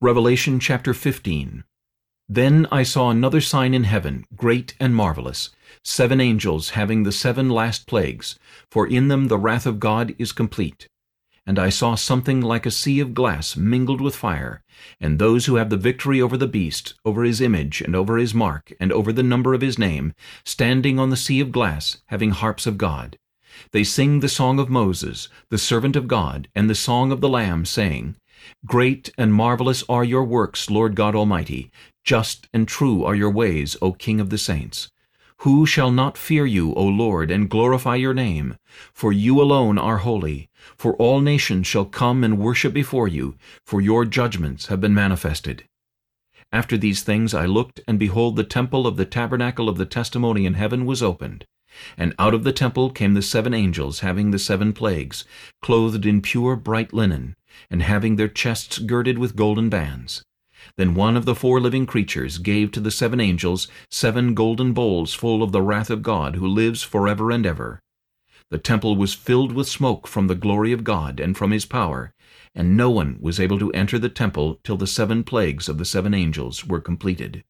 Revelation chapter 15 Then I saw another sign in heaven, great and marvelous, seven angels having the seven last plagues, for in them the wrath of God is complete. And I saw something like a sea of glass mingled with fire, and those who have the victory over the beast, over his image, and over his mark, and over the number of his name, standing on the sea of glass, having harps of God. They sing the song of Moses, the servant of God, and the song of the Lamb, saying, Great and marvelous are your works, Lord God Almighty. Just and true are your ways, O King of the saints. Who shall not fear you, O Lord, and glorify your name? For you alone are holy. For all nations shall come and worship before you, for your judgments have been manifested. After these things I looked, and behold, the temple of the tabernacle of the testimony in heaven was opened. And out of the temple came the seven angels having the seven plagues, clothed in pure bright linen, and having their chests girded with golden bands. Then one of the four living creatures gave to the seven angels seven golden bowls full of the wrath of God, who lives forever and ever. The temple was filled with smoke from the glory of God and from his power, and no one was able to enter the temple till the seven plagues of the seven angels were completed.